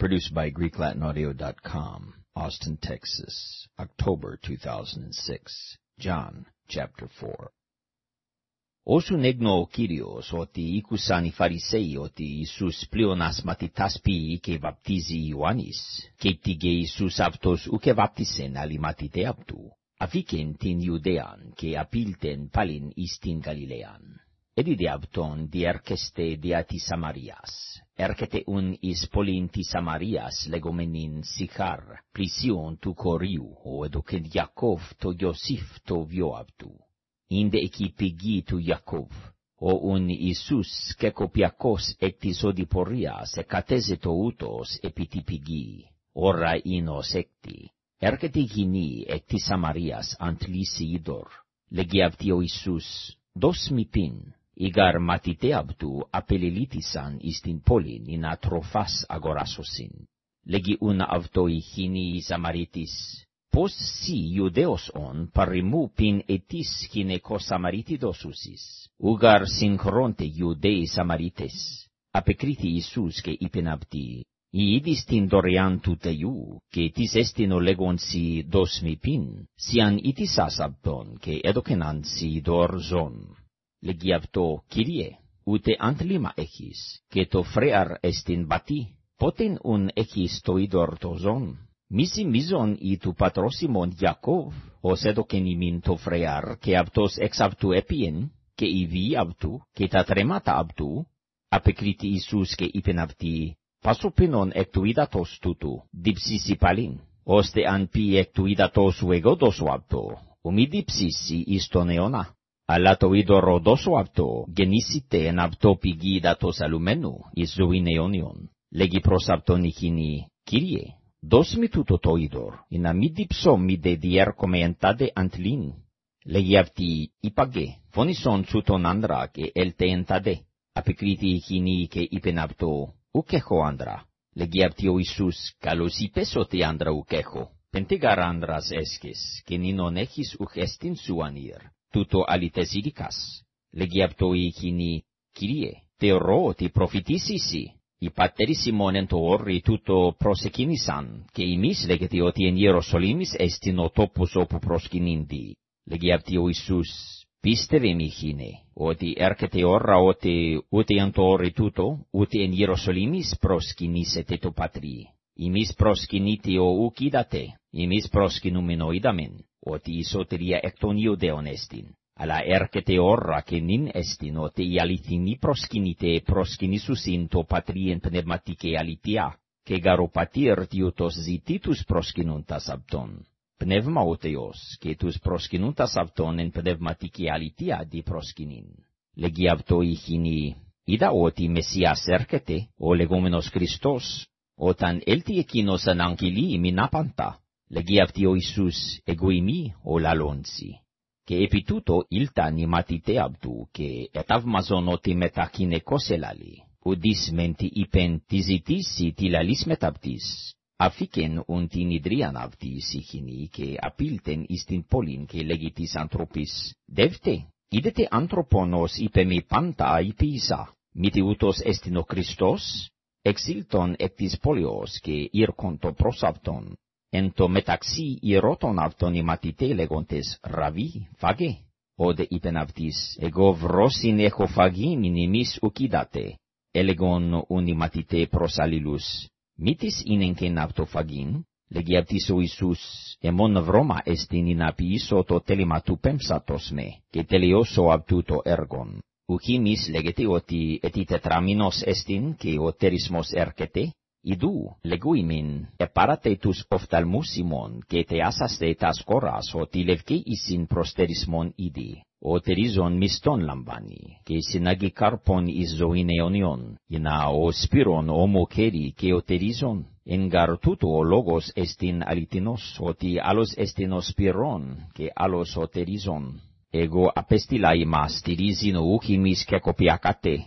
Produced by GreekLatinAudio.com, Austin, Texas, October 2006. John, chapter 4. Όσου έγνω ο Κύριος ότι ήκουσαν οι Φαρισαίοι ότι Ιησούς πλέονας μαθητάς ποιεί και βαπτίζει Ιωάννης, και τίγε Ιησούς αυτός ουκε βαπτισεν άλλοι μαθητέ αυτού, αφήκεν την Ιουδαίαν και απήλτεν πάλιν εις την Γαλιλαίαν. Εδίδε αυτόν διέρχεστε δια της Σαμαρίας. Έρχεται ουν εις πόλην της Σαμαρίας λεγόμενην Σιχάρ, πλησίον του κορίου, ο εδωκεν Ιακώβ το Ιωσήφ το βιό αυτού. Ίνδε εκεί πηγή του Ιακώβ, ο ουν Ιησούς σκεκοπιακός εκ της οδηπορίας εκατέζετο ούτως επί τη πηγή, ώρα ίνος έκτη. Έρχεται γυνή εκ της Σαμαρίας αντλήσει είδωρ. Λέγει αυτή ο Ιησούς, δώσ' μη πίν, Ήγαρ μαθητέ αυτού απελελίτησαν εις την πόλην ειν ατροφάς αγοράσωσιν. Λέγει ούν αυτό η χίνη η Σαμαρίτης, πώς σι Ιουδαίος ον παριμού πιν ετής γυναικός Σαμαρίτη δώσουσις. Ουγαρ συγχρόντε Ιουδαίοι Σαμαρίτες. Απεκρίθη Ιησούς και είπεν αυτοί, η είδης την δωρεάν του Θεού, και της έστειν ο λέγον σι δώσ' μη πιν, σιαν ήτησας αυτόν, και έδωκεναν σι δωρ ζών λέγει αυτό, Κύριε, ούτε αντλήμα έχεις, και το φρέαρ εστιν μπατή, πότεν ουν έχεις το είδωρ το ζών. Μισή μίζον ή του πατρός ημών Ιακώβ, ως έδωκεν ημίν το φρέαρ, και αυτός εξ αυτού έπιεν, και η βή αυτού, και τα τρέματα αυτού, απεκρίτη Ιησούς και είπεν αυτοί, πάσοπινον εκ του είδατος τούτου, διψήσει παλίν, ώστε αν πει εκ του είδατος σου εγώ δώσω αυτό, ομί διψήσει εις τον αιώνα αλλά το είδωρο δώσω αυτό, γεννήσετε εν αυτό πηγή δάτος αλουμένου, εις ζωήν αιώνιον. Λέγει προς αυτόν η χίνη, Κύριε, δώσ' μη τούτο το είδωρ, ή να μη διψώ μη δε διέρχομαι εν τάδε αντλήν. Λέγει αυτή, είπαγε, φωνήσον σου τον άντρα και έλτε εν τάδε. Απεκρίτη η χίνη και είπεν αυτό, ουκ έχω άντρα. Λέγει αυτή ο Ιησούς, καλώς είπες ότι άντρα ουκ έχω. Πεντήγαρ άντρας έσκες, και νίνον έχεις ουκ εστίν σου ανήρ τούτο αληθεσίδικας. Λέγει αυτό η κοινή, Κύριε, θεωρώ ότι προφητήσισι. Οι πατέρες ημών εν το όρι τούτο προσεκίνησαν, και εμείς λέγεται ότι εν Ιεροσολύμης εστιν ο τόπος όπου προσκυνήντι. Λέγει αυτή ο Ιησούς, πίστευε μη χίνε, ότι έρχεται ώρα ότι ούτε εν το όρι τούτο, ούτε εν Ιεροσολύμης προσκυνήσετε το πατρί. Εμείς προσκυνείτε ο ουκ είδατε, εμείς προσκυνούμεν ο είδαμεν ότι η σωτηρία εκ των Ιουδαίων εστιν. Αλλά έρχεται ώρα και νυν εστιν ότι η αληθινή προσκυνήτε προσκυνήσουσιν το πατρίεν πνευματική αλήθεια, και γαροπατήρ διούτος ζητήτους προσκυνούντας αυτόν. Πνεύμα ο Θεός, και τους προσκυνούντας αυτόν εν πνευματική αλήθεια δι προσκυνήν. Λέγει αυτό η χινή, είδα ότι Μεσσίας έρχεται, ο λεγόμενος Χριστός, όταν έλθει εκείνος εν αγγελί μην άπαντα, Λέγει αυτή ο Ιησούς, εγώ ημί ο λαλόντσι. Και επί τούτο ήλταν οι μαθητέ αυτού, και εταυμαζον ότι μετακίνεκος ελάλη. Ουδείς μεν τι είπεν τι ζητήσει τι λαλείς μεταπτής. Αφήκεν ουν την ιδρίαν αυτή σύχινη, και απίλτεν εις την πόλην και λέγει της ανθρωπής, «Δεύτε, είδετε ανθρωπον ως είπε μη πάντα υπήσα, μήτι ούτως εστιν ο Χριστός, εξήλτον εκ της πόλεως και ήρκοντο προς αυτόν, Εν το μεταξύ ηρωτών αυτών οι μαθητέ λέγοντες «Ραβί, φάγε». Όδε είπεν αυτής, «Εγώ βρόσιν έχω φαγήν ειν ημείς ουκίδατε». Έλεγον ούν οι μαθητέ προς αλληλούς, «Μήτης είναι κεν αυτό φαγήν». Λέγει αυτής ο Ιησούς, «Εμόν βρώμα εστιν ειν αποιήσω το τέλημα του πέμψατος με, και τελειώσω αυτού το έργον». Ουχήμις λέγεται ότι ετι τετραμινός εστιν και ο τερισμός έρχεται, Ιδού, λεγούιμιν, επάρατε τους οφθαλμούς ημών, και θεάσαστε τας κόρας, ότι λευκέ εισιν προστερισμόν ήδη. Ο τερίζον μισθόν λαμβάνει, και συνάγει καρπον εις ζωήν αιωνιών, να ο σπύρον ομοκέρι και ο τερίζον, γαρ τούτο ο λόγος εστιν αληθινός, ότι άλλος εστιν ο σπυρόν, και άλλος ο τερίζον. Εγώ απέστειλα ημάς στηρίζιν ούχιμις και κοπιακάτε,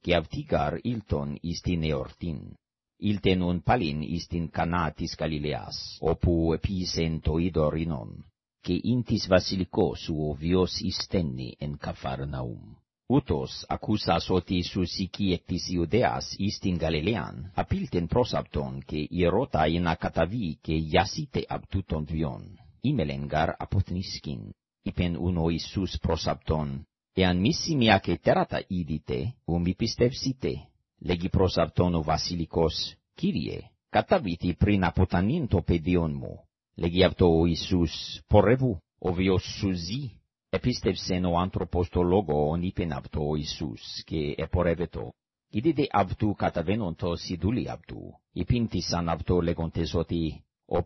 και αυτίκαρ ήλτον εις την εορτήν. Ήλτεν ον πάλιν εις την κανά της Γαλιλαίας, όπου επίησεν το είδωρ ίνον, και ίν της βασιλικός ο βιός εισθένει εν καφαρναούμ. Ούτως ακούσας ότι σους οικοί εκ της Ιουδαίας εις την Γαλιλαίαν, απίλτεν πρόσαπτον και ηρώτα ένα καταβή και γιασίτε απ' τούτον δυόν. Ήμελεν γαρ αποθνίσκην, είπεν ούνο Ιησούς προσαπτον, en Cafarnaum utos accusas oti susiki ectis iudeas istin Galilean, apilten prosapton che ierota in acatavi che iasite abtuton vion, imelengar apotniskin, ipen uno Isus prosapton, ean missimi ace terata idite, um ipistevsite, legi prosapton o Vasilikos, Kyrie, cataviti prin apotaninto pedionmu, legi apto o Isus, porrevu, ovios suzi, epistevsen o anthropostologo onipen avto Isus, che eporeveto, idide avtu catavenonto siduli avtu, ipintisan avto legontesoti, o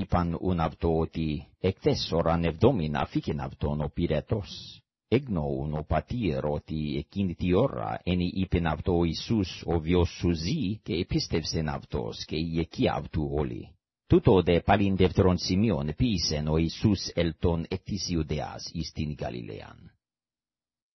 είπαν ούν αυτό ότι εκθές ώραν ευδόμην αφήκεν αυτόν ο πυρετός. Εγνώουν ο πατήρ ότι εκείνη τη ώρα ενι Ιησούς ο βιός και επίστευσεν αυτός και η εκεί αυτού όλοι. Τούτο δε πάλιν δεύτερον σημείων ο Ιησούς ελ τον εκ της Γαλιλαίαν.